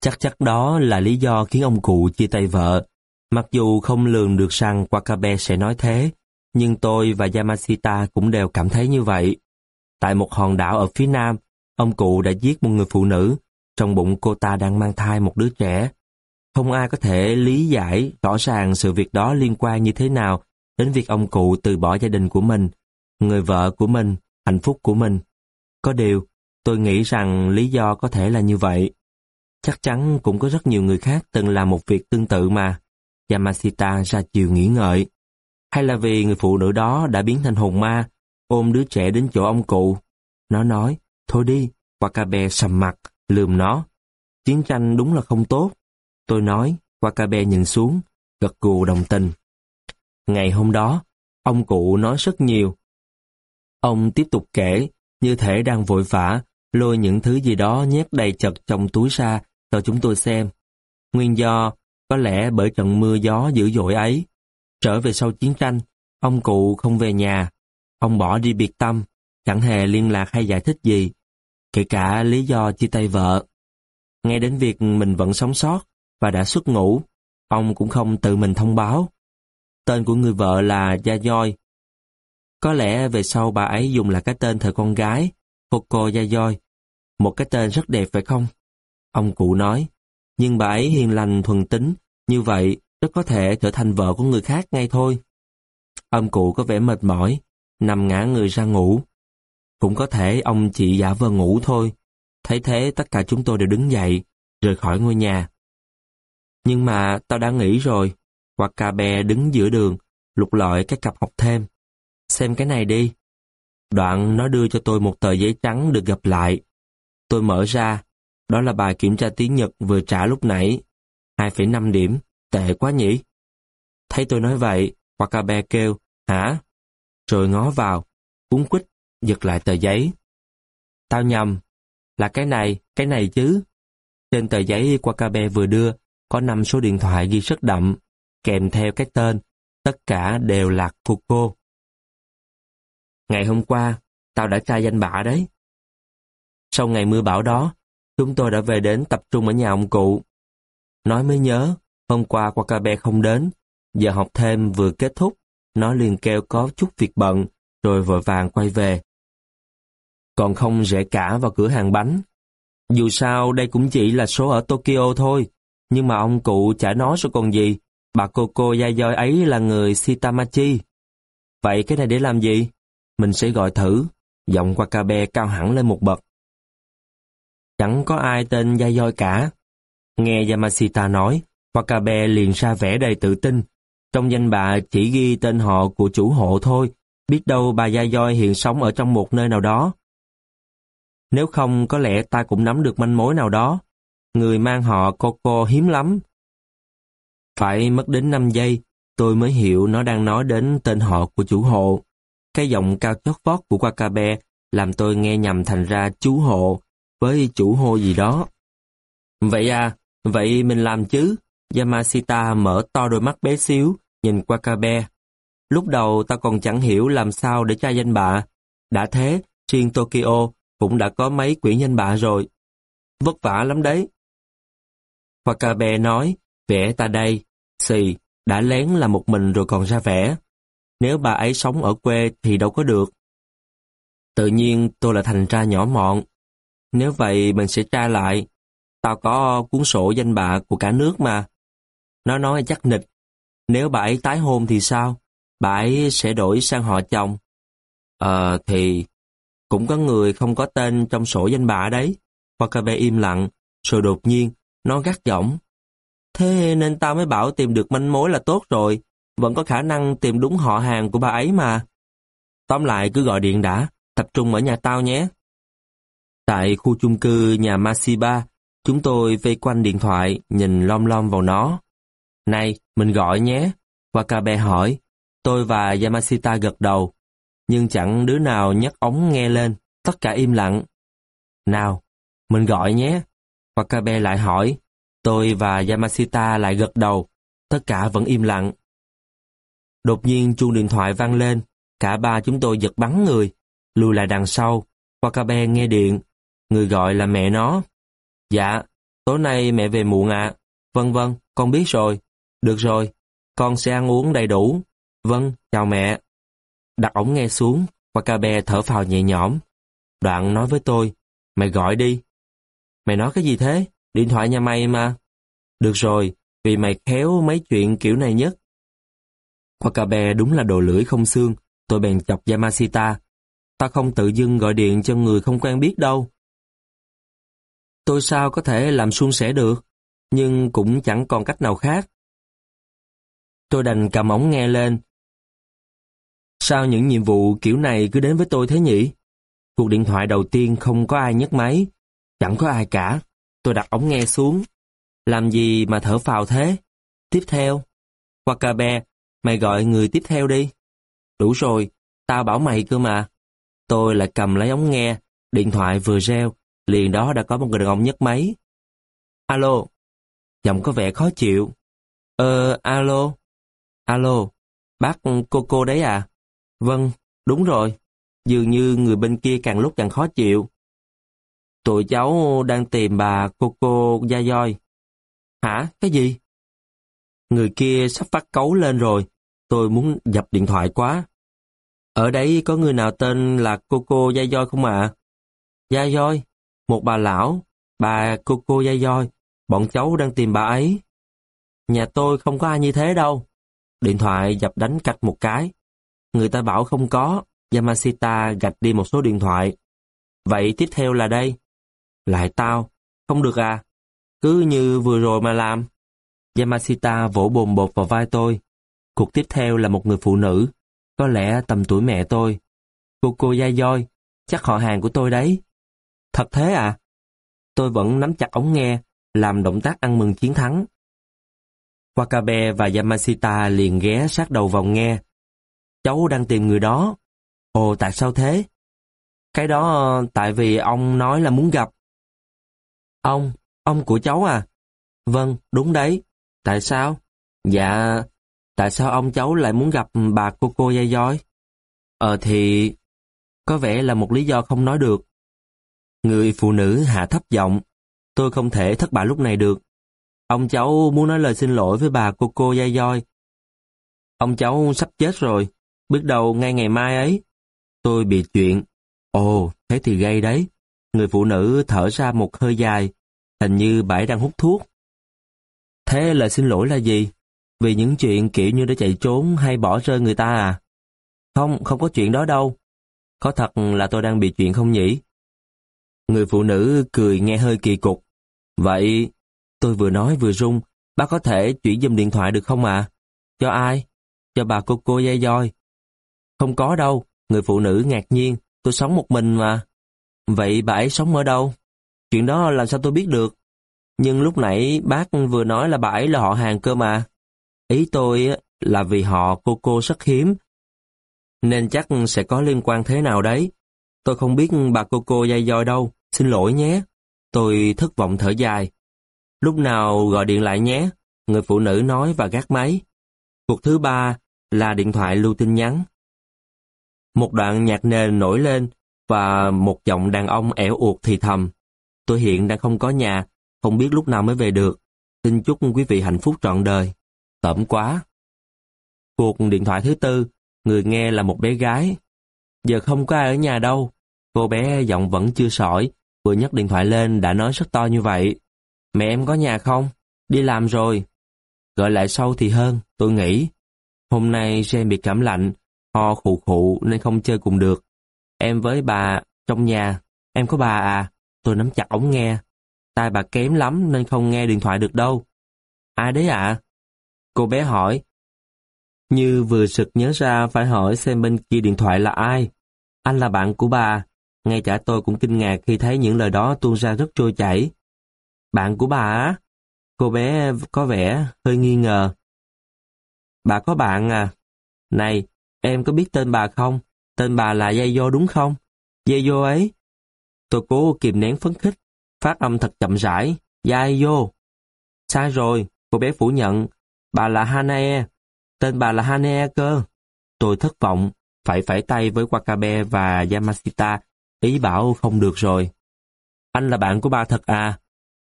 Chắc chắc đó là lý do khiến ông cụ chia tay vợ. Mặc dù không lường được rằng Wakabe sẽ nói thế, nhưng tôi và Yamashita cũng đều cảm thấy như vậy. Tại một hòn đảo ở phía nam, ông cụ đã giết một người phụ nữ, trong bụng cô ta đang mang thai một đứa trẻ. Không ai có thể lý giải rõ ràng sự việc đó liên quan như thế nào đến việc ông cụ từ bỏ gia đình của mình, người vợ của mình, hạnh phúc của mình. Có điều, tôi nghĩ rằng lý do có thể là như vậy. Chắc chắn cũng có rất nhiều người khác từng làm một việc tương tự mà. Yamashita ra chiều nghĩ ngợi. Hay là vì người phụ nữ đó đã biến thành hồn ma, ôm đứa trẻ đến chỗ ông cụ. Nó nói, thôi đi, Wakabe sầm mặt, lườm nó. Chiến tranh đúng là không tốt. Tôi nói, Wakabe nhìn xuống, gật gù đồng tình. Ngày hôm đó, ông cụ nói rất nhiều. Ông tiếp tục kể, như thể đang vội vã, lôi những thứ gì đó nhét đầy chật trong túi ra cho chúng tôi xem. Nguyên do, có lẽ bởi trận mưa gió dữ dội ấy. Trở về sau chiến tranh, ông cụ không về nhà. Ông bỏ đi biệt tâm, chẳng hề liên lạc hay giải thích gì, kể cả lý do chia tay vợ. Nghe đến việc mình vẫn sống sót và đã xuất ngũ, ông cũng không tự mình thông báo. Tên của người vợ là Gia Doi. Có lẽ về sau bà ấy dùng là cái tên thời con gái, Coco Gia Doi. Một cái tên rất đẹp phải không? Ông cụ nói, nhưng bà ấy hiền lành thuần tính, như vậy rất có thể trở thành vợ của người khác ngay thôi. Ông cụ có vẻ mệt mỏi, nằm ngã người ra ngủ. Cũng có thể ông chỉ giả vờ ngủ thôi. Thấy thế tất cả chúng tôi đều đứng dậy, rời khỏi ngôi nhà. Nhưng mà tao đã nghĩ rồi, hoặc cà bè đứng giữa đường, lục lọi cái cặp học thêm. Xem cái này đi. Đoạn nó đưa cho tôi một tờ giấy trắng được gặp lại. Tôi mở ra, đó là bài kiểm tra tiếng Nhật vừa trả lúc nãy. 2,5 điểm, tệ quá nhỉ? Thấy tôi nói vậy, Wakabe kêu, hả? Rồi ngó vào, cuốn quýt, giật lại tờ giấy. Tao nhầm, là cái này, cái này chứ. Trên tờ giấy Wakabe vừa đưa, có 5 số điện thoại ghi rất đậm, kèm theo cái tên, tất cả đều là Coco. Ngày hôm qua, tao đã tra danh bạ đấy. Sau ngày mưa bão đó, chúng tôi đã về đến tập trung ở nhà ông cụ. Nói mới nhớ, hôm qua Wakabe không đến, giờ học thêm vừa kết thúc, nó liền kêu có chút việc bận, rồi vội vàng quay về. Còn không rẽ cả vào cửa hàng bánh. Dù sao đây cũng chỉ là số ở Tokyo thôi, nhưng mà ông cụ chả nói số còn gì, bà cô cô dai doi ấy là người Sitamachi. Vậy cái này để làm gì? Mình sẽ gọi thử, giọng Wakabe cao hẳn lên một bậc. Chẳng có ai tên gia doi cả. Nghe Yamashita nói, Wakabe liền ra vẻ đầy tự tin. Trong danh bạ chỉ ghi tên họ của chủ hộ thôi, biết đâu bà Gia Doi hiện sống ở trong một nơi nào đó. Nếu không, có lẽ ta cũng nắm được manh mối nào đó. Người mang họ Coco hiếm lắm. Phải mất đến 5 giây, tôi mới hiểu nó đang nói đến tên họ của chủ hộ. Cái giọng cao chót vót của Wakabe làm tôi nghe nhầm thành ra chú hộ với chủ hô gì đó. Vậy à, vậy mình làm chứ? Yamashita mở to đôi mắt bé xíu, nhìn Wakabe. Lúc đầu ta còn chẳng hiểu làm sao để tra danh bạ. Đã thế, trên Tokyo cũng đã có mấy quyển danh bạ rồi. Vất vả lắm đấy. Wakabe nói, vẽ ta đây, xì, đã lén là một mình rồi còn ra vẽ. Nếu bà ấy sống ở quê thì đâu có được. Tự nhiên tôi là thành ra nhỏ mọn. Nếu vậy mình sẽ tra lại. Tao có cuốn sổ danh bạ của cả nước mà. Nó nói chắc nịch. Nếu bà ấy tái hôn thì sao? Bà ấy sẽ đổi sang họ chồng. Ờ thì... Cũng có người không có tên trong sổ danh bạ đấy. Wakabe im lặng, rồi đột nhiên, nó gắt giọng. Thế nên tao mới bảo tìm được manh mối là tốt rồi. Vẫn có khả năng tìm đúng họ hàng của bà ấy mà. Tóm lại cứ gọi điện đã, tập trung ở nhà tao nhé. Tại khu chung cư nhà Masiba, chúng tôi vây quanh điện thoại, nhìn lom lom vào nó. Này, mình gọi nhé. Wakabe hỏi. Tôi và Yamashita gật đầu. Nhưng chẳng đứa nào nhấc ống nghe lên. Tất cả im lặng. Nào, mình gọi nhé. Wakabe lại hỏi. Tôi và Yamashita lại gật đầu. Tất cả vẫn im lặng. Đột nhiên chuông điện thoại vang lên. Cả ba chúng tôi giật bắn người. Lùi lại đằng sau. Wakabe nghe điện. Người gọi là mẹ nó. Dạ, tối nay mẹ về muộn ạ. Vâng vâng, con biết rồi. Được rồi, con sẽ ăn uống đầy đủ. Vâng, chào mẹ. Đặt ống nghe xuống, Wakabe thở phào nhẹ nhõm. Đoạn nói với tôi, mày gọi đi. Mày nói cái gì thế? Điện thoại nhà mày mà. Được rồi, vì mày khéo mấy chuyện kiểu này nhất. Wakabe đúng là đồ lưỡi không xương, tôi bèn chọc Yamashita. Ta không tự dưng gọi điện cho người không quen biết đâu. Tôi sao có thể làm suôn sẻ được, nhưng cũng chẳng còn cách nào khác. Tôi đành cầm ống nghe lên. Sao những nhiệm vụ kiểu này cứ đến với tôi thế nhỉ? Cuộc điện thoại đầu tiên không có ai nhấc máy, chẳng có ai cả. Tôi đặt ống nghe xuống. Làm gì mà thở phào thế? Tiếp theo. Wakabe, mày gọi người tiếp theo đi. Đủ rồi, tao bảo mày cơ mà. Tôi lại cầm lấy ống nghe, điện thoại vừa reo, liền đó đã có một người đàn ông nhấc máy. Alo. Giọng có vẻ khó chịu. Ờ, alo. Alo, bác cô cô đấy à? Vâng, đúng rồi. Dường như người bên kia càng lúc càng khó chịu. Tụi cháu đang tìm bà cô cô Gia Doi. Hả? Cái gì? Người kia sắp phát cấu lên rồi. Tôi muốn dập điện thoại quá. Ở đấy có người nào tên là cô cô Gia Doi không ạ? À? Gia Doi? Một bà lão, bà cô cô dây Doi. Bọn cháu đang tìm bà ấy. Nhà tôi không có ai như thế đâu. Điện thoại dập đánh cạch một cái. Người ta bảo không có. Yamashita gạch đi một số điện thoại. Vậy tiếp theo là đây. Lại tao. Không được à? Cứ như vừa rồi mà làm. Yamashita vỗ bồn bột vào vai tôi. Cuộc tiếp theo là một người phụ nữ. Có lẽ tầm tuổi mẹ tôi. Cô cô dai Doi. Chắc họ hàng của tôi đấy. Thật thế à? Tôi vẫn nắm chặt ống nghe, làm động tác ăn mừng chiến thắng. Wakabe và Yamashita liền ghé sát đầu vào nghe. Cháu đang tìm người đó. Ồ, tại sao thế? Cái đó tại vì ông nói là muốn gặp. Ông, ông của cháu à? Vâng, đúng đấy. Tại sao? Dạ, tại sao ông cháu lại muốn gặp bà cô cô dây dối. Ờ thì... Có vẻ là một lý do không nói được. Người phụ nữ hạ thấp giọng. Tôi không thể thất bại lúc này được. Ông cháu muốn nói lời xin lỗi với bà cô cô dai doi. Ông cháu sắp chết rồi, biết đâu ngay ngày mai ấy. Tôi bị chuyện. Ồ, thế thì gây đấy. Người phụ nữ thở ra một hơi dài, hình như bãi đang hút thuốc. Thế lời xin lỗi là gì? Vì những chuyện kiểu như đã chạy trốn hay bỏ rơi người ta à? Không, không có chuyện đó đâu. Có thật là tôi đang bị chuyện không nhỉ? Người phụ nữ cười nghe hơi kỳ cục. Vậy Tôi vừa nói vừa rung, bác có thể chuyển dùm điện thoại được không ạ? À? Cho ai? Cho bà cô cô dây doi. Không có đâu, người phụ nữ ngạc nhiên, tôi sống một mình mà. Vậy bà ấy sống ở đâu? Chuyện đó làm sao tôi biết được? Nhưng lúc nãy bác vừa nói là bà ấy là họ hàng cơ mà. Ý tôi là vì họ cô cô rất hiếm. Nên chắc sẽ có liên quan thế nào đấy. Tôi không biết bà cô cô dây doi đâu, xin lỗi nhé. Tôi thất vọng thở dài. Lúc nào gọi điện lại nhé, người phụ nữ nói và gác máy. Cuộc thứ ba là điện thoại lưu tin nhắn. Một đoạn nhạc nền nổi lên và một giọng đàn ông ẻo uột thì thầm. Tôi hiện đang không có nhà, không biết lúc nào mới về được. Xin chúc quý vị hạnh phúc trọn đời. Tẩm quá. Cuộc điện thoại thứ tư, người nghe là một bé gái. Giờ không có ai ở nhà đâu. Cô bé giọng vẫn chưa sỏi, vừa nhấc điện thoại lên đã nói rất to như vậy. Mẹ em có nhà không? Đi làm rồi. Gọi lại sau thì hơn, tôi nghĩ. Hôm nay Jen bị cảm lạnh, ho khụ khụ nên không chơi cùng được. Em với bà trong nhà, em có bà à? Tôi nắm chặt ống nghe. Tai bà kém lắm nên không nghe điện thoại được đâu. Ai đấy ạ? À? Cô bé hỏi. Như vừa sực nhớ ra phải hỏi xem bên kia điện thoại là ai. Anh là bạn của bà. Ngay cả tôi cũng kinh ngạc khi thấy những lời đó tuôn ra rất trôi chảy. Bạn của bà á? Cô bé có vẻ hơi nghi ngờ. Bà có bạn à? Này, em có biết tên bà không? Tên bà là Dây đúng không? Dây ấy. Tôi cố kìm nén phấn khích, phát âm thật chậm rãi. Dây Sai rồi, cô bé phủ nhận. Bà là Hanae. Tên bà là Hanae cơ. Tôi thất vọng, phải phải tay với Wakabe và Yamashita, ý bảo không được rồi. Anh là bạn của bà thật à?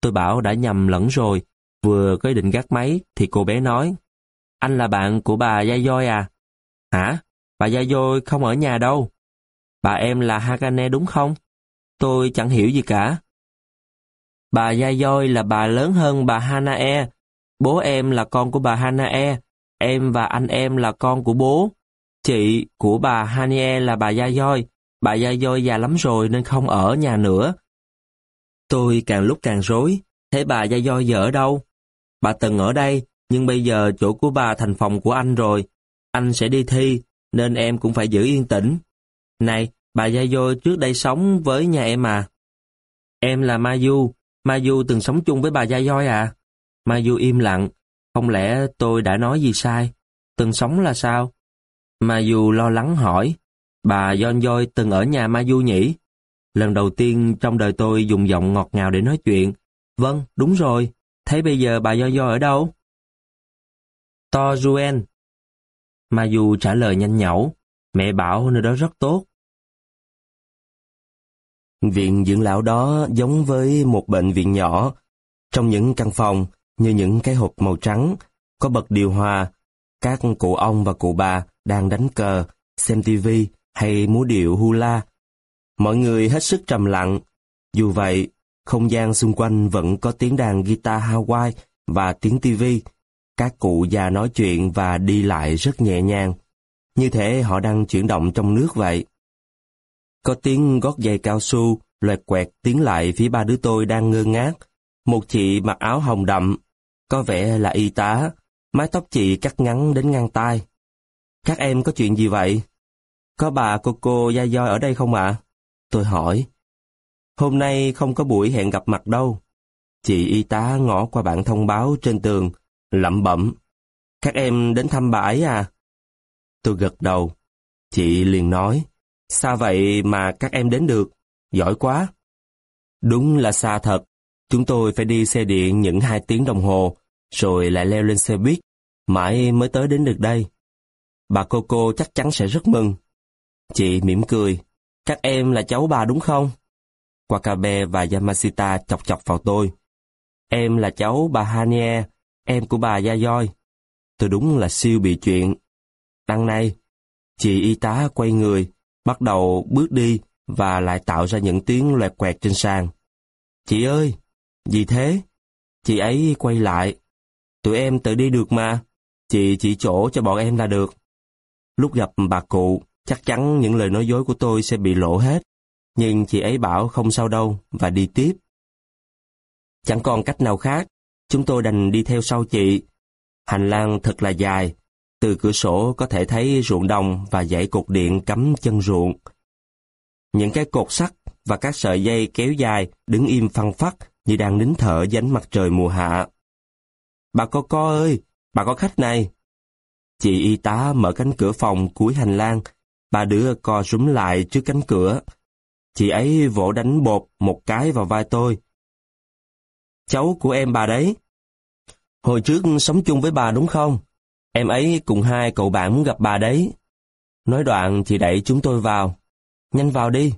Tôi bảo đã nhầm lẫn rồi, vừa có ý định gác máy thì cô bé nói, anh là bạn của bà Gia Dôi à? Hả? Bà Gia Dôi không ở nhà đâu. Bà em là Hakane đúng không? Tôi chẳng hiểu gì cả. Bà Gia Dôi là bà lớn hơn bà Hanae. Bố em là con của bà Hanae. Em và anh em là con của bố. Chị của bà Hanie là bà Gia Dôi. Bà Gia Dôi già lắm rồi nên không ở nhà nữa. Tôi càng lúc càng rối. Thế bà Gia Dôi giờ ở đâu? Bà từng ở đây, nhưng bây giờ chỗ của bà thành phòng của anh rồi. Anh sẽ đi thi, nên em cũng phải giữ yên tĩnh. Này, bà Gia Dôi trước đây sống với nhà em à? Em là Mayu, Mayu từng sống chung với bà Gia Dôi à? Mayu im lặng, không lẽ tôi đã nói gì sai? Từng sống là sao? Mayu lo lắng hỏi, bà John Doi từng ở nhà ma du nhỉ? Lần đầu tiên trong đời tôi dùng giọng ngọt ngào để nói chuyện. Vâng, đúng rồi. Thế bây giờ bà John Joy ở đâu? To Juen. ma du trả lời nhanh nhẩu. Mẹ bảo nơi đó rất tốt. Viện dưỡng lão đó giống với một bệnh viện nhỏ. Trong những căn phòng, như những cái hộp màu trắng, có bật điều hòa, các cụ ông và cụ bà đang đánh cờ, xem tivi hay múa điệu hula. Mọi người hết sức trầm lặng. Dù vậy, không gian xung quanh vẫn có tiếng đàn guitar Hawaii và tiếng tivi. Các cụ già nói chuyện và đi lại rất nhẹ nhàng. Như thể họ đang chuyển động trong nước vậy. Có tiếng gót giày cao su, loẹt quẹt tiến lại phía ba đứa tôi đang ngơ ngác. Một chị mặc áo hồng đậm, có vẻ là y tá, mái tóc chị cắt ngắn đến ngang tai. Các em có chuyện gì vậy? Có bà cô cô Gia Doi ở đây không ạ? Tôi hỏi. Hôm nay không có buổi hẹn gặp mặt đâu. Chị y tá ngõ qua bản thông báo trên tường, lẩm bẩm. Các em đến thăm bà ấy à? Tôi gật đầu. Chị liền nói. Sao vậy mà các em đến được? Giỏi quá. Đúng là xa thật. Chúng tôi phải đi xe điện những hai tiếng đồng hồ, rồi lại leo lên xe buýt, mãi mới tới đến được đây. Bà cô cô chắc chắn sẽ rất mừng. Chị mỉm cười. Các em là cháu bà đúng không? Wakabe và Yamashita chọc chọc vào tôi. Em là cháu bà Hanie, em của bà Yayoi. Tôi đúng là siêu bị chuyện. Đằng này, chị y tá quay người, bắt đầu bước đi và lại tạo ra những tiếng loẹt quẹt trên sàn. Chị ơi, gì thế? Chị ấy quay lại. Tụi em tự đi được mà. Chị chỉ chỗ cho bọn em là được. Lúc gặp bà cụ, chắc chắn những lời nói dối của tôi sẽ bị lộ hết. Nhưng chị ấy bảo không sao đâu và đi tiếp. Chẳng còn cách nào khác, chúng tôi đành đi theo sau chị. Hành lang thật là dài, từ cửa sổ có thể thấy ruộng đồng và dãy cột điện cắm chân ruộng. Những cái cột sắt và các sợi dây kéo dài đứng im phăng phắc như đang nín thở dánh mặt trời mùa hạ. Bà có co ơi, bà có khách này. Chị y tá mở cánh cửa phòng cuối hành lang, bà đứa co rúm lại trước cánh cửa, Chị ấy vỗ đánh bột một cái vào vai tôi. Cháu của em bà đấy. Hồi trước sống chung với bà đúng không? Em ấy cùng hai cậu bạn muốn gặp bà đấy. Nói đoạn chị đẩy chúng tôi vào. Nhanh vào đi.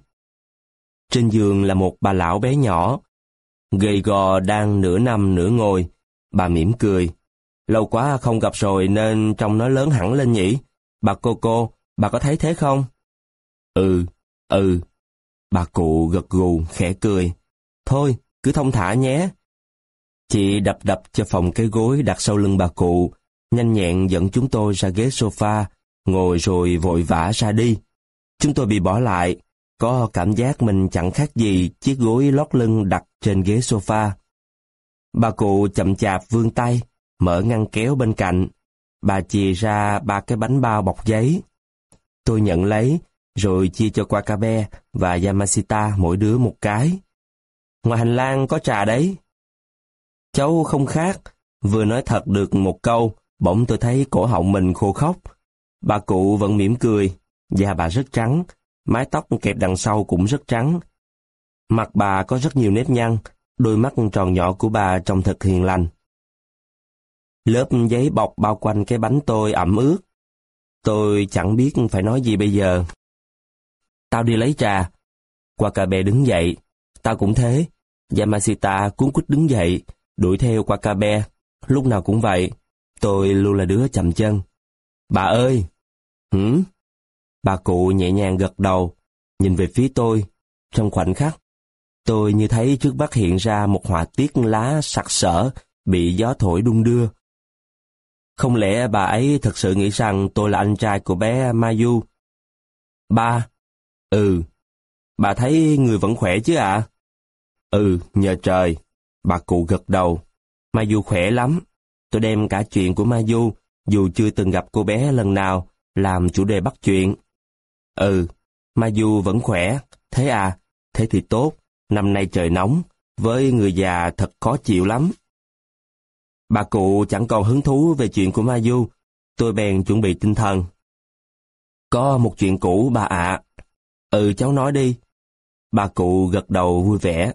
Trên giường là một bà lão bé nhỏ. Gầy gò đang nửa nằm nửa ngồi. Bà mỉm cười. Lâu quá không gặp rồi nên trông nó lớn hẳn lên nhỉ. Bà cô cô, bà có thấy thế không? Ừ, ừ, Bà cụ gật gù, khẽ cười. Thôi, cứ thông thả nhé. Chị đập đập cho phòng cái gối đặt sau lưng bà cụ, nhanh nhẹn dẫn chúng tôi ra ghế sofa, ngồi rồi vội vã ra đi. Chúng tôi bị bỏ lại, có cảm giác mình chẳng khác gì chiếc gối lót lưng đặt trên ghế sofa. Bà cụ chậm chạp vươn tay, mở ngăn kéo bên cạnh. Bà chìa ra ba cái bánh bao bọc giấy. Tôi nhận lấy, rồi chia cho Wakabe và Yamashita mỗi đứa một cái. Ngoài hành lang có trà đấy. Cháu không khác, vừa nói thật được một câu, bỗng tôi thấy cổ họng mình khô khóc. Bà cụ vẫn mỉm cười, da bà rất trắng, mái tóc kẹp đằng sau cũng rất trắng. Mặt bà có rất nhiều nếp nhăn, đôi mắt tròn nhỏ của bà trông thật hiền lành. Lớp giấy bọc bao quanh cái bánh tôi ẩm ướt. Tôi chẳng biết phải nói gì bây giờ. Tao đi lấy trà. Qua cà bè đứng dậy. Tao cũng thế. Yamashita cuốn quýt đứng dậy, đuổi theo Wakabe. Lúc nào cũng vậy, tôi luôn là đứa chậm chân. Bà ơi! Hử? Bà cụ nhẹ nhàng gật đầu, nhìn về phía tôi. Trong khoảnh khắc, tôi như thấy trước mắt hiện ra một họa tiết lá sặc sỡ, bị gió thổi đung đưa. Không lẽ bà ấy thật sự nghĩ rằng tôi là anh trai của bé Mayu? Ba. Ừ. Bà thấy người vẫn khỏe chứ ạ? À? Ừ, nhờ trời. Bà cụ gật đầu. Mayu khỏe lắm. Tôi đem cả chuyện của Mayu, dù chưa từng gặp cô bé lần nào, làm chủ đề bắt chuyện. Ừ, Mayu vẫn khỏe. Thế à? Thế thì tốt. Năm nay trời nóng, với người già thật khó chịu lắm. Bà cụ chẳng còn hứng thú về chuyện của ma du, tôi bèn chuẩn bị tinh thần. Có một chuyện cũ bà ạ. Ừ cháu nói đi. Bà cụ gật đầu vui vẻ.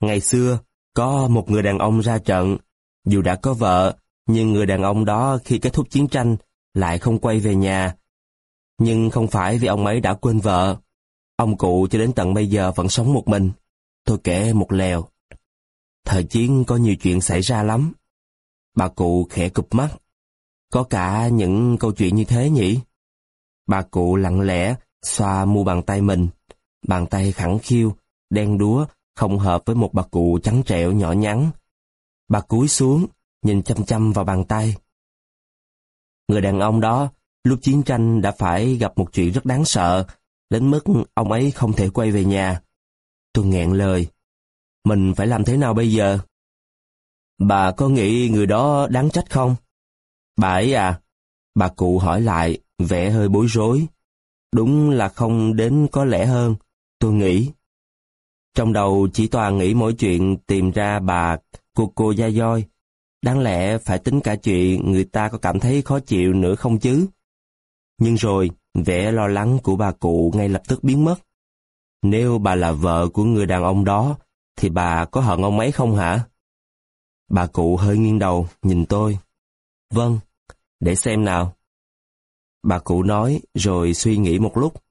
Ngày xưa, có một người đàn ông ra trận, dù đã có vợ, nhưng người đàn ông đó khi kết thúc chiến tranh lại không quay về nhà. Nhưng không phải vì ông ấy đã quên vợ. Ông cụ cho đến tận bây giờ vẫn sống một mình. Tôi kể một lèo. Thời chiến có nhiều chuyện xảy ra lắm. Bà cụ khẽ cụp mắt. Có cả những câu chuyện như thế nhỉ? Bà cụ lặng lẽ xoa mu bàn tay mình. Bàn tay khẳng khiu, đen đúa, không hợp với một bà cụ trắng trẻo nhỏ nhắn. Bà cúi xuống, nhìn chăm chăm vào bàn tay. Người đàn ông đó, lúc chiến tranh đã phải gặp một chuyện rất đáng sợ, đến mức ông ấy không thể quay về nhà. Tôi nghẹn lời. Mình phải làm thế nào bây giờ? Bà có nghĩ người đó đáng trách không? Bà ấy à? Bà cụ hỏi lại, vẻ hơi bối rối. Đúng là không đến có lẽ hơn, tôi nghĩ. Trong đầu chỉ toàn nghĩ mỗi chuyện tìm ra bà của cô Gia Doi. Đáng lẽ phải tính cả chuyện người ta có cảm thấy khó chịu nữa không chứ? Nhưng rồi, vẻ lo lắng của bà cụ ngay lập tức biến mất. Nếu bà là vợ của người đàn ông đó, thì bà có hận ông ấy không hả? Bà cụ hơi nghiêng đầu, nhìn tôi. Vâng, để xem nào. Bà cụ nói, rồi suy nghĩ một lúc.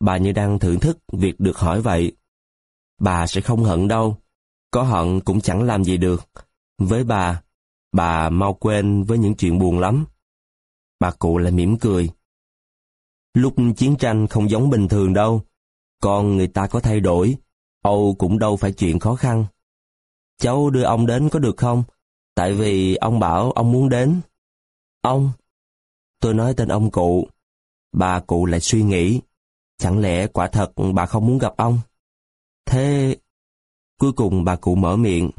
Bà như đang thưởng thức việc được hỏi vậy. Bà sẽ không hận đâu. Có hận cũng chẳng làm gì được. Với bà, bà mau quên với những chuyện buồn lắm. Bà cụ lại mỉm cười. Lúc chiến tranh không giống bình thường đâu. Con người ta có thay đổi, Âu cũng đâu phải chuyện khó khăn. Cháu đưa ông đến có được không? Tại vì ông bảo ông muốn đến. Ông? Tôi nói tên ông cụ. Bà cụ lại suy nghĩ. Chẳng lẽ quả thật bà không muốn gặp ông? Thế... Cuối cùng bà cụ mở miệng.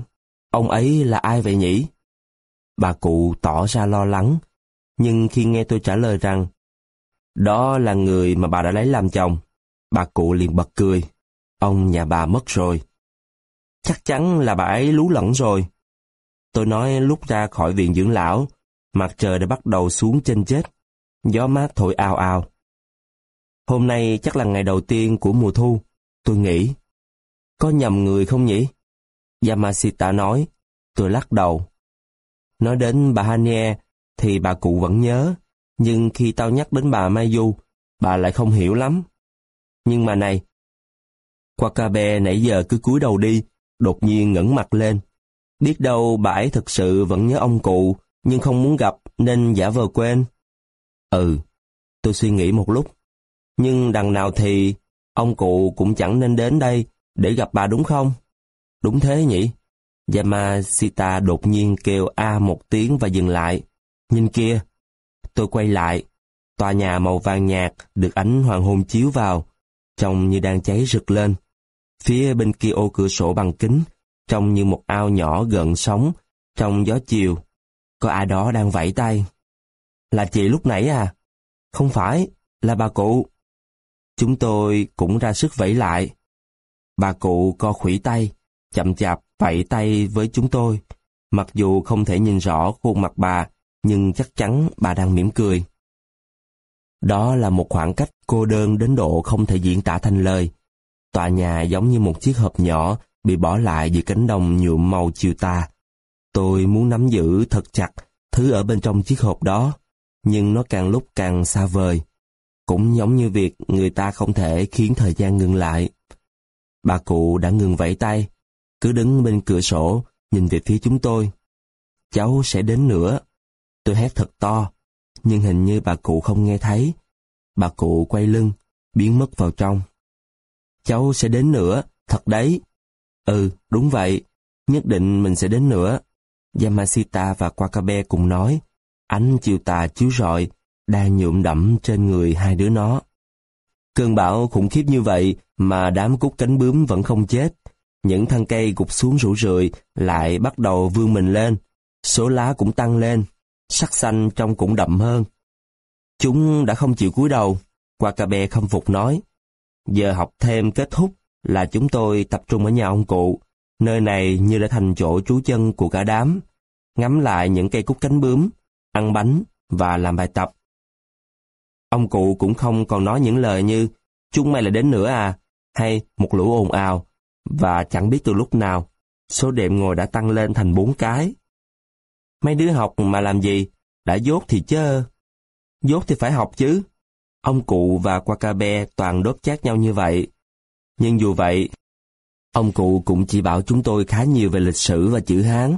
Ông ấy là ai vậy nhỉ? Bà cụ tỏ ra lo lắng. Nhưng khi nghe tôi trả lời rằng đó là người mà bà đã lấy làm chồng, bà cụ liền bật cười. Ông nhà bà mất rồi. Chắc chắn là bà ấy lú lẫn rồi. Tôi nói lúc ra khỏi viện dưỡng lão, mặt trời đã bắt đầu xuống trên chết. Gió mát thổi ào ào. Hôm nay chắc là ngày đầu tiên của mùa thu, tôi nghĩ. Có nhầm người không nhỉ? Yamashita nói, tôi lắc đầu. Nói đến bà Hanie thì bà cụ vẫn nhớ, nhưng khi tao nhắc đến bà Mayu, bà lại không hiểu lắm. Nhưng mà này, Wakabe nãy giờ cứ cúi đầu đi, đột nhiên ngẩng mặt lên. Biết đâu bà ấy thực sự vẫn nhớ ông cụ, nhưng không muốn gặp nên giả vờ quên. Ừ, tôi suy nghĩ một lúc. Nhưng đằng nào thì ông cụ cũng chẳng nên đến đây để gặp bà đúng không? Đúng thế nhỉ? Yamashita đột nhiên kêu A một tiếng và dừng lại. Nhìn kia. Tôi quay lại. Tòa nhà màu vàng nhạt được ánh hoàng hôn chiếu vào, trông như đang cháy rực lên. Phía bên kia ô cửa sổ bằng kính, trông như một ao nhỏ gần sóng, trong gió chiều. Có ai đó đang vẫy tay. Là chị lúc nãy à? Không phải, là bà cụ. Chúng tôi cũng ra sức vẫy lại. Bà cụ co khủy tay, chậm chạp vẫy tay với chúng tôi. Mặc dù không thể nhìn rõ khuôn mặt bà, nhưng chắc chắn bà đang mỉm cười. Đó là một khoảng cách cô đơn đến độ không thể diễn tả thành lời. Tòa nhà giống như một chiếc hộp nhỏ bị bỏ lại giữa cánh đồng nhuộm màu chiều tà. Tôi muốn nắm giữ thật chặt thứ ở bên trong chiếc hộp đó, nhưng nó càng lúc càng xa vời. Cũng giống như việc người ta không thể khiến thời gian ngừng lại. Bà cụ đã ngừng vẫy tay, cứ đứng bên cửa sổ, nhìn về phía chúng tôi. Cháu sẽ đến nữa. Tôi hét thật to, nhưng hình như bà cụ không nghe thấy. Bà cụ quay lưng, biến mất vào trong. Cháu sẽ đến nữa, thật đấy. Ừ, đúng vậy, nhất định mình sẽ đến nữa. Yamashita và Wakabe cùng nói, ánh chiều tà chiếu rọi, đang nhuộm đẫm trên người hai đứa nó. Cơn bão khủng khiếp như vậy mà đám cúc cánh bướm vẫn không chết. Những thân cây gục xuống rủ rượi lại bắt đầu vươn mình lên. Số lá cũng tăng lên, sắc xanh trông cũng đậm hơn. Chúng đã không chịu cúi đầu, Wakabe khâm phục nói. Giờ học thêm kết thúc là chúng tôi tập trung ở nhà ông cụ. Nơi này như đã thành chỗ trú chân của cả đám. Ngắm lại những cây cúc cánh bướm, ăn bánh và làm bài tập. Ông cụ cũng không còn nói những lời như chúng mày là đến nữa à, hay một lũ ồn ào, và chẳng biết từ lúc nào, số đệm ngồi đã tăng lên thành bốn cái. Mấy đứa học mà làm gì, đã dốt thì chớ. Dốt thì phải học chứ. Ông cụ và Wakabe toàn đốt chát nhau như vậy. Nhưng dù vậy, ông cụ cũng chỉ bảo chúng tôi khá nhiều về lịch sử và chữ Hán.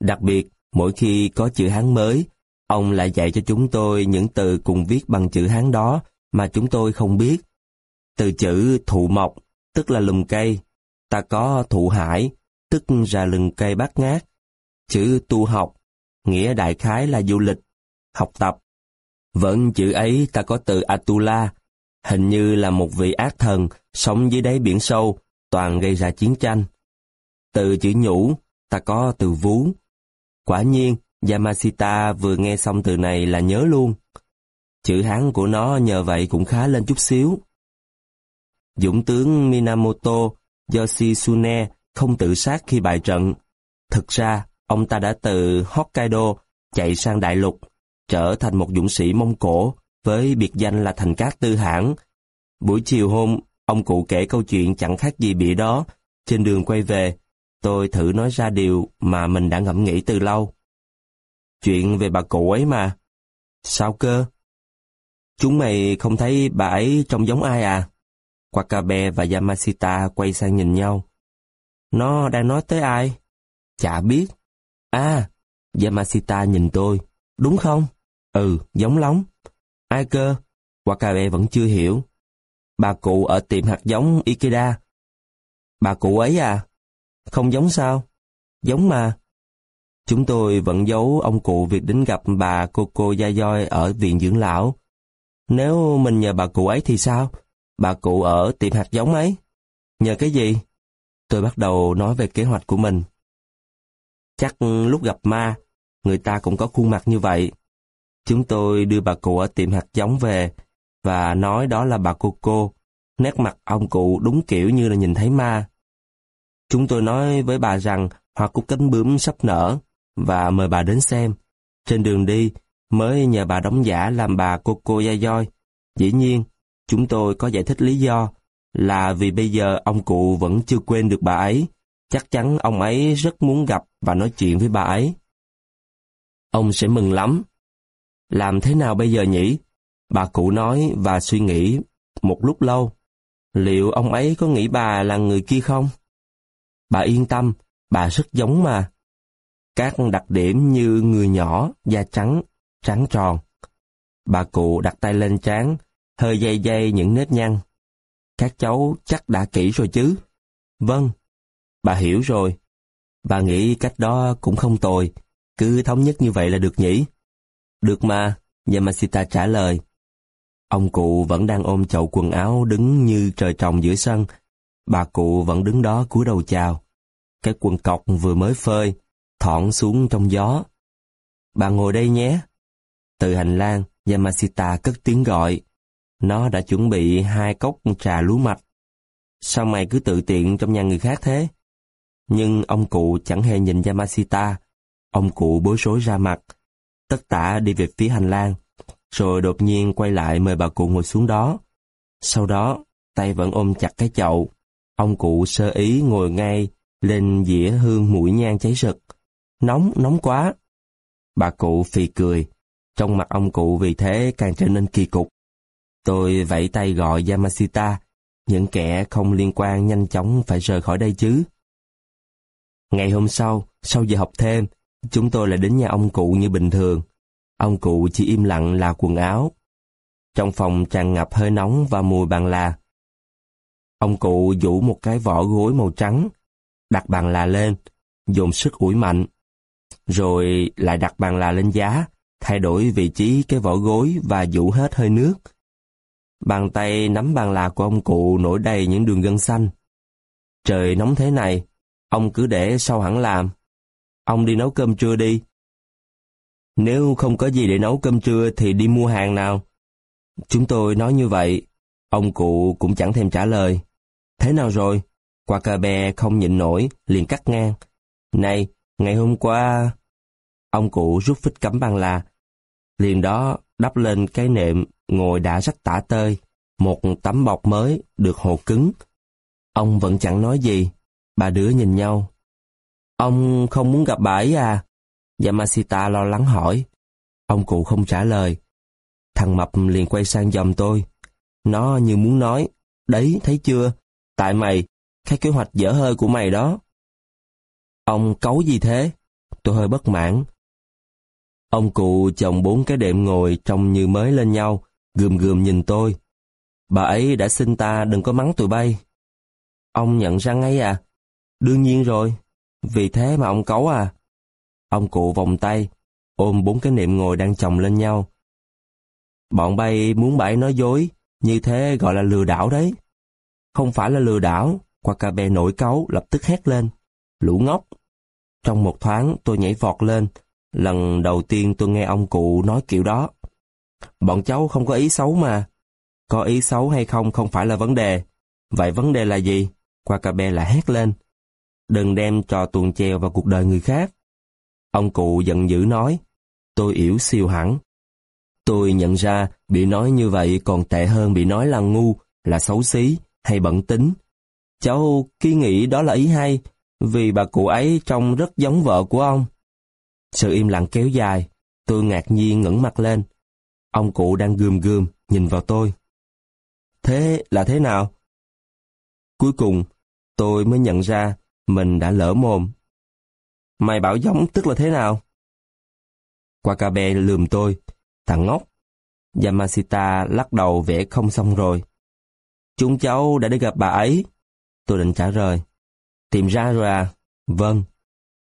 Đặc biệt, mỗi khi có chữ Hán mới, ông lại dạy cho chúng tôi những từ cùng viết bằng chữ Hán đó mà chúng tôi không biết. Từ chữ thụ mộc, tức là lùm cây, ta có thụ hải, tức ra lùm cây bát ngát. Chữ tu học, nghĩa đại khái là du lịch, học tập. Vẫn chữ ấy ta có từ Atula, hình như là một vị ác thần sống dưới đáy biển sâu, toàn gây ra chiến tranh. Từ chữ nhũ, ta có từ vú. Quả nhiên, Yamashita vừa nghe xong từ này là nhớ luôn. Chữ Hán của nó nhờ vậy cũng khá lên chút xíu. Dũng tướng Minamoto Yoshitsune không tự sát khi bại trận. Thực ra, ông ta đã từ Hokkaido chạy sang đại lục, trở thành một dũng sĩ Mông Cổ với biệt danh là Thành Cát Tư Hãn. Buổi chiều hôm, ông cụ kể câu chuyện chẳng khác gì bị đó. Trên đường quay về, tôi thử nói ra điều mà mình đã ngẫm nghĩ từ lâu. Chuyện về bà cụ ấy mà. Sao cơ? Chúng mày không thấy bà ấy trông giống ai à? Wakabe và Yamashita quay sang nhìn nhau. Nó đang nói tới ai? Chả biết. À, Yamashita nhìn tôi. Đúng không? Ừ, giống lắm. Ai cơ? Wakabe vẫn chưa hiểu. Bà cụ ở tiệm hạt giống Ikeda. Bà cụ ấy à? Không giống sao? Giống mà. Chúng tôi vẫn giấu ông cụ việc đến gặp bà Coco Yayoi ở viện dưỡng lão. Nếu mình nhờ bà cụ ấy thì sao? Bà cụ ở tiệm hạt giống ấy. Nhờ cái gì? Tôi bắt đầu nói về kế hoạch của mình. Chắc lúc gặp ma, người ta cũng có khuôn mặt như vậy. Chúng tôi đưa bà cụ ở tiệm hạt giống về và nói đó là bà Coco. Nét mặt ông cụ đúng kiểu như là nhìn thấy ma. Chúng tôi nói với bà rằng hoa cúc cánh bướm sắp nở và mời bà đến xem. Trên đường đi, mới nhờ bà đóng giả làm bà Coco doi. Dĩ nhiên, chúng tôi có giải thích lý do là vì bây giờ ông cụ vẫn chưa quên được bà ấy. Chắc chắn ông ấy rất muốn gặp và nói chuyện với bà ấy. Ông sẽ mừng lắm. Làm thế nào bây giờ nhỉ? Bà cụ nói và suy nghĩ một lúc lâu. Liệu ông ấy có nghĩ bà là người kia không? Bà yên tâm, bà rất giống mà. Các đặc điểm như người nhỏ, da trắng, trắng tròn. Bà cụ đặt tay lên trán, hơi dây dây những nếp nhăn. Các cháu chắc đã kỹ rồi chứ? Vâng, bà hiểu rồi. Bà nghĩ cách đó cũng không tồi, cứ thống nhất như vậy là được nhỉ? Được mà, Yamashita trả lời. Ông cụ vẫn đang ôm chậu quần áo đứng như trời trồng giữa sân. Bà cụ vẫn đứng đó cúi đầu chào. Cái quần cọc vừa mới phơi, thọn xuống trong gió. Bà ngồi đây nhé. Từ hành lang, Yamashita cất tiếng gọi. Nó đã chuẩn bị hai cốc trà lúa mạch. Sao mày cứ tự tiện trong nhà người khác thế? Nhưng ông cụ chẳng hề nhìn Yamashita. Ông cụ bối rối ra mặt. Tất tả đi về phía hành lang, rồi đột nhiên quay lại mời bà cụ ngồi xuống đó. Sau đó, tay vẫn ôm chặt cái chậu. Ông cụ sơ ý ngồi ngay lên dĩa hương mũi nhang cháy rực. Nóng, nóng quá. Bà cụ phì cười. Trong mặt ông cụ vì thế càng trở nên kỳ cục. Tôi vẫy tay gọi Yamashita. Những kẻ không liên quan nhanh chóng phải rời khỏi đây chứ. Ngày hôm sau, sau giờ học thêm, chúng tôi lại đến nhà ông cụ như bình thường. Ông cụ chỉ im lặng là quần áo. Trong phòng tràn ngập hơi nóng và mùi bàn là. Ông cụ vũ một cái vỏ gối màu trắng, đặt bàn là lên, dùng sức ủi mạnh. Rồi lại đặt bàn là lên giá, thay đổi vị trí cái vỏ gối và vũ hết hơi nước. Bàn tay nắm bàn là của ông cụ nổi đầy những đường gân xanh. Trời nóng thế này, ông cứ để sau hẳn làm. Ông đi nấu cơm trưa đi. Nếu không có gì để nấu cơm trưa thì đi mua hàng nào. Chúng tôi nói như vậy, ông cụ cũng chẳng thèm trả lời. Thế nào rồi? Quả cờ bè không nhịn nổi, liền cắt ngang. Này, ngày hôm qua... Ông cụ rút phích cắm băng là. Liền đó đắp lên cái nệm, ngồi đã rất tả tơi. Một tấm bọc mới, được hồ cứng. Ông vẫn chẳng nói gì. Ba đứa nhìn nhau. Ông không muốn gặp bà ấy à? Yamashita lo lắng hỏi. Ông cụ không trả lời. Thằng Mập liền quay sang dòng tôi. Nó như muốn nói, đấy thấy chưa, tại mày, cái kế hoạch dở hơi của mày đó. Ông cấu gì thế? Tôi hơi bất mãn. Ông cụ chồng bốn cái đệm ngồi trông như mới lên nhau, gườm gườm nhìn tôi. Bà ấy đã xin ta đừng có mắng tụi bay. Ông nhận ra ngay à? Đương nhiên rồi. Vì thế mà ông cấu à? Ông cụ vòng tay, ôm bốn cái niệm ngồi đang chồng lên nhau. Bọn bay muốn bãi nói dối, như thế gọi là lừa đảo đấy. Không phải là lừa đảo, Wakabe nổi cáu lập tức hét lên. Lũ ngốc. Trong một thoáng tôi nhảy vọt lên, lần đầu tiên tôi nghe ông cụ nói kiểu đó. Bọn cháu không có ý xấu mà. Có ý xấu hay không không phải là vấn đề. Vậy vấn đề là gì? Wakabe lại hét lên. Đừng đem trò tuồng chèo vào cuộc đời người khác. Ông cụ giận dữ nói. Tôi yếu siêu hẳn. Tôi nhận ra bị nói như vậy còn tệ hơn bị nói là ngu, là xấu xí, hay bẩn tính. Cháu ký nghĩ đó là ý hay, vì bà cụ ấy trông rất giống vợ của ông. Sự im lặng kéo dài, tôi ngạc nhiên ngẩng mặt lên. Ông cụ đang gườm gườm, nhìn vào tôi. Thế là thế nào? Cuối cùng, tôi mới nhận ra mình đã lỡ mồm. Mày bảo giống tức là thế nào? Wakabe lườm tôi, thằng ngốc. Yamashita lắc đầu vẽ không xong rồi. Chúng cháu đã đi gặp bà ấy. Tôi định trả lời. Tìm ra rồi à? Vâng.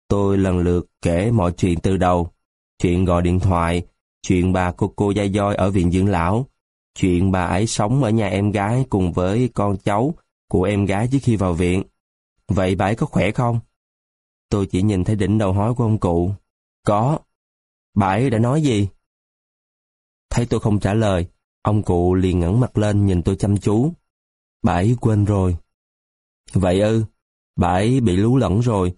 Tôi lần lượt kể mọi chuyện từ đầu. Chuyện gọi điện thoại, chuyện bà cô cô gia doi ở viện dưỡng lão, chuyện bà ấy sống ở nhà em gái cùng với con cháu của em gái trước khi vào viện. Vậy bà ấy có khỏe không? Tôi chỉ nhìn thấy đỉnh đầu hói của ông cụ. Có. Bà ấy đã nói gì? Thấy tôi không trả lời, ông cụ liền ngẩng mặt lên nhìn tôi chăm chú. Bà ấy quên rồi. Vậy ư, bà ấy bị lú lẫn rồi.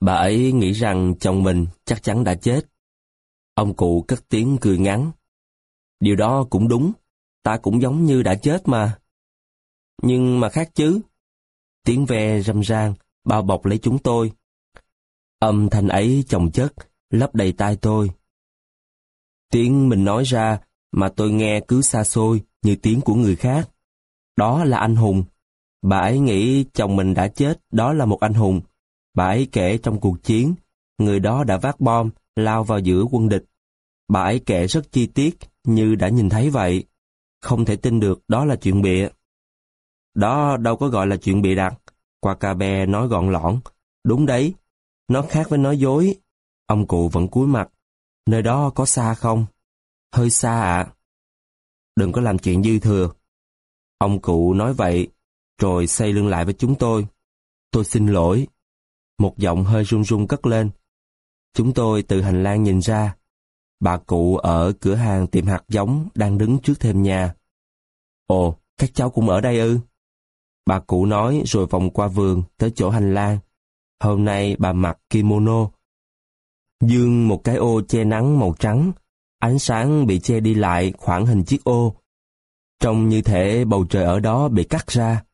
Bà ấy nghĩ rằng chồng mình chắc chắn đã chết. Ông cụ cất tiếng cười ngắn. Điều đó cũng đúng, ta cũng giống như đã chết mà. Nhưng mà khác chứ. Tiếng ve râm ran, bao bọc lấy chúng tôi. Âm thanh ấy chồng chất, lấp đầy tai tôi. Tiếng mình nói ra mà tôi nghe cứ xa xôi như tiếng của người khác. Đó là anh hùng. Bà ấy nghĩ chồng mình đã chết, đó là một anh hùng. Bà ấy kể trong cuộc chiến, người đó đã vác bom, lao vào giữa quân địch. Bà ấy kể rất chi tiết, như đã nhìn thấy vậy. Không thể tin được đó là chuyện bịa. Đó đâu có gọi là chuyện bịa đặt. Quacabe nói gọn lõn. Đúng đấy, nó khác với nói dối. Ông cụ vẫn cúi mặt. Nơi đó có xa không? Hơi xa ạ. Đừng có làm chuyện dư thừa. Ông cụ nói vậy, rồi xây lưng lại với chúng tôi. Tôi xin lỗi. Một giọng hơi run run cất lên. Chúng tôi từ hành lang nhìn ra. Bà cụ ở cửa hàng tiệm hạt giống đang đứng trước thêm nhà. Ồ, các cháu cũng ở đây ư? Bà cụ nói rồi vòng qua vườn tới chỗ hành lang. Hôm nay bà mặc kimono. Dương một cái ô che nắng màu trắng, ánh sáng bị che đi lại khoảng hình chiếc ô. Trông như thể bầu trời ở đó bị cắt ra,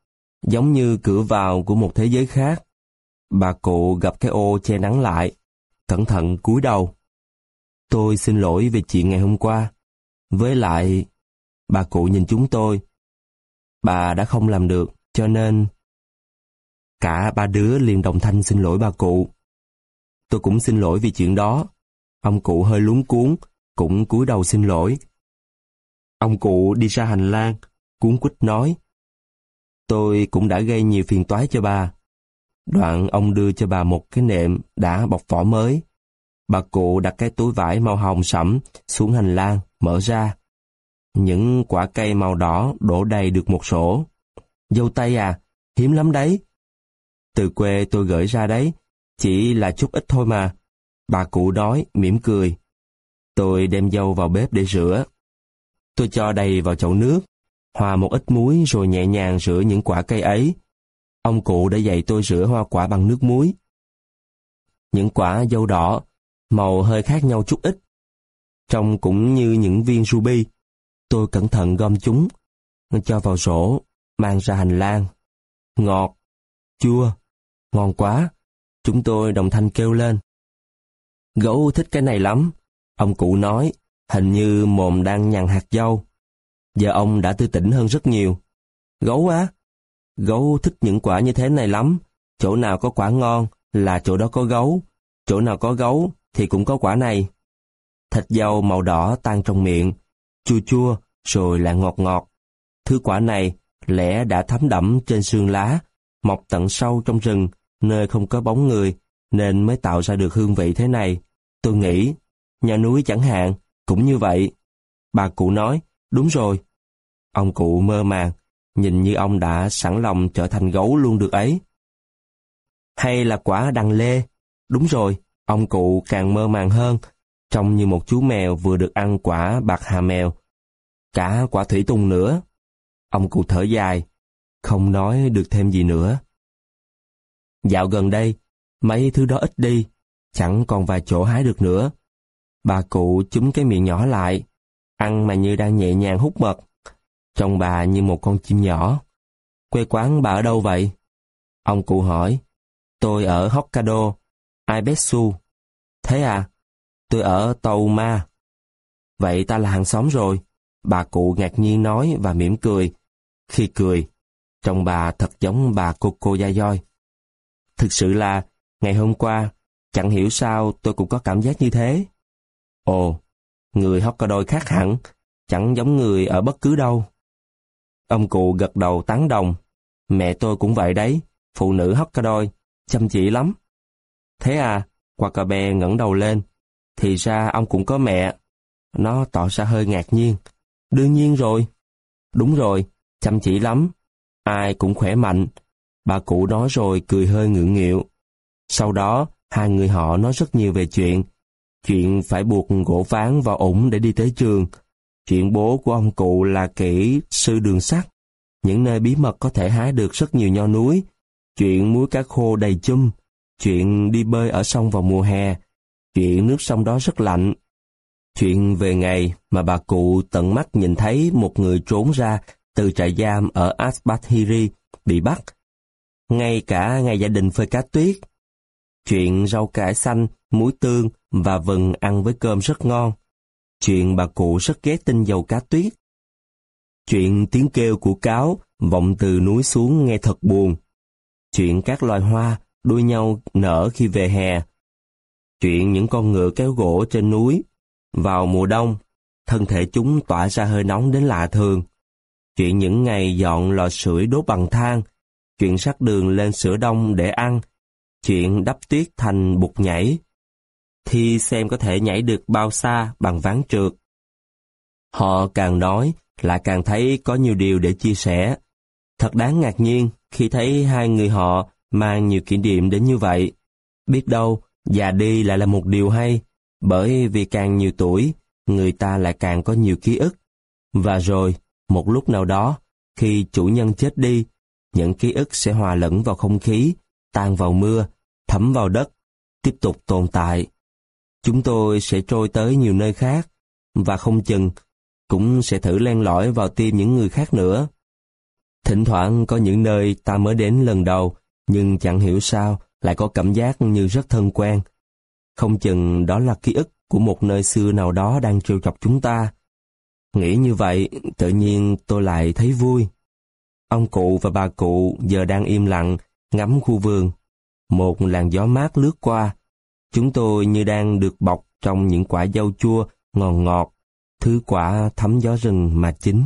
giống như cửa vào của một thế giới khác. Bà cụ gặp cái ô che nắng lại, cẩn thận cúi đầu. Tôi xin lỗi về chuyện ngày hôm qua. Với lại, bà cụ nhìn chúng tôi. Bà đã không làm được, cho nên Cả ba đứa liền đồng thanh xin lỗi bà cụ. Tôi cũng xin lỗi vì chuyện đó. Ông cụ hơi lúng cuốn, cũng cúi đầu xin lỗi. Ông cụ đi ra hành lang, cuốn quýt nói. Tôi cũng đã gây nhiều phiền toái cho bà. Đoạn ông đưa cho bà một cái nệm đã bọc vỏ mới. Bà cụ đặt cái túi vải màu hồng sẫm xuống hành lang, mở ra. Những quả cây màu đỏ đổ đầy được một sổ. Dâu tây à, hiếm lắm đấy. Từ quê tôi gửi ra đấy, chỉ là chút ít thôi mà. Bà cụ đói, mỉm cười. Tôi đem dâu vào bếp để rửa. Tôi cho đầy vào chậu nước, hòa một ít muối rồi nhẹ nhàng rửa những quả cây ấy. Ông cụ đã dạy tôi rửa hoa quả bằng nước muối. Những quả dâu đỏ, màu hơi khác nhau chút ít. Trông cũng như những viên ruby. Tôi cẩn thận gom chúng, cho vào rổ, mang ra hành lang. Ngọt, chua, ngon quá. Chúng tôi đồng thanh kêu lên. Gấu thích cái này lắm. Ông cụ nói, hình như mồm đang nhằn hạt dâu. Giờ ông đã tư tỉnh hơn rất nhiều. Gấu á? Gấu thích những quả như thế này lắm. Chỗ nào có quả ngon là chỗ đó có gấu. Chỗ nào có gấu thì cũng có quả này. Thịt dâu màu đỏ tan trong miệng, chua chua rồi lại ngọt ngọt. Thứ quả này lẽ đã thấm đẫm trên xương lá, mọc tận sâu trong rừng, nơi không có bóng người, nên mới tạo ra được hương vị thế này. Tôi nghĩ, nhà núi chẳng hạn, cũng như vậy. Bà cụ nói, đúng rồi. Ông cụ mơ màng, nhìn như ông đã sẵn lòng trở thành gấu luôn được ấy. Hay là quả đằng lê? Đúng rồi, ông cụ càng mơ màng hơn, trông như một chú mèo vừa được ăn quả bạc hà mèo. Cả quả thủy tùng nữa. Ông cụ thở dài, không nói được thêm gì nữa. Dạo gần đây, mấy thứ đó ít đi, chẳng còn vài chỗ hái được nữa. Bà cụ chúm cái miệng nhỏ lại, ăn mà như đang nhẹ nhàng hút mật. Trông bà như một con chim nhỏ. Quê quán bà ở đâu vậy? Ông cụ hỏi. Tôi ở Hokkaido, Aibetsu. Thế à? Tôi ở Touma. Vậy ta là hàng xóm rồi. Bà cụ ngạc nhiên nói và mỉm cười. Khi cười, trông bà thật giống bà Coco doi. Thực sự là, ngày hôm qua, chẳng hiểu sao tôi cũng có cảm giác như thế. Ồ, người Hokkaido khác hẳn, chẳng giống người ở bất cứ đâu. Ông cụ gật đầu tán đồng. Mẹ tôi cũng vậy đấy, phụ nữ Hokkaido, chăm chỉ lắm. Thế à, Wakabe ngẩng đầu lên. Thì ra ông cũng có mẹ. Nó tỏ ra hơi ngạc nhiên. Đương nhiên rồi. Đúng rồi, chăm chỉ lắm. Ai cũng khỏe mạnh. Bà cụ nói rồi cười hơi ngượng nghịu. Sau đó, hai người họ nói rất nhiều về chuyện. Chuyện phải buộc gỗ ván vào ủng để đi tới trường. Chuyện bố của ông cụ là kỹ sư đường sắt. Những nơi bí mật có thể hái được rất nhiều nho núi. Chuyện muối cá khô đầy chum. Chuyện đi bơi ở sông vào mùa hè. Chuyện nước sông đó rất lạnh. Chuyện về ngày mà bà cụ tận mắt nhìn thấy một người trốn ra từ trại giam ở Asbathiri bị bắt. Ngay cả ngày gia đình phơi cá tuyết. Chuyện rau cải xanh, muối tương và vừng ăn với cơm rất ngon. Chuyện bà cụ rất ghét tinh dầu cá tuyết. Chuyện tiếng kêu của cáo vọng từ núi xuống nghe thật buồn. Chuyện các loài hoa đuôi nhau nở khi về hè. Chuyện những con ngựa kéo gỗ trên núi. Vào mùa đông, thân thể chúng tỏa ra hơi nóng đến lạ thường. Chuyện những ngày dọn lò sưởi đốt bằng than. Chuyện sắc đường lên sữa đông để ăn. Chuyện đắp tuyết thành bục nhảy. Thì xem có thể nhảy được bao xa bằng ván trượt. Họ càng nói, lại càng thấy có nhiều điều để chia sẻ. Thật đáng ngạc nhiên khi thấy hai người họ mang nhiều kỷ niệm đến như vậy. Biết đâu, già đi lại là một điều hay, bởi vì càng nhiều tuổi, người ta lại càng có nhiều ký ức. Và rồi, một lúc nào đó, khi chủ nhân chết đi, những ký ức sẽ hòa lẫn vào không khí, tan vào mưa, thấm vào đất, tiếp tục tồn tại. Chúng tôi sẽ trôi tới nhiều nơi khác, và không chừng, cũng sẽ thử len lỏi vào tim những người khác nữa. Thỉnh thoảng có những nơi ta mới đến lần đầu, nhưng chẳng hiểu sao lại có cảm giác như rất thân quen. Không chừng đó là ký ức của một nơi xưa nào đó đang trêu chọc chúng ta. Nghĩ như vậy, tự nhiên tôi lại thấy vui. Ông cụ và bà cụ giờ đang im lặng, ngắm khu vườn. Một làn gió mát lướt qua. Chúng tôi như đang được bọc trong những quả dâu chua, ngọt ngọt, thứ quả thấm gió rừng mà chín.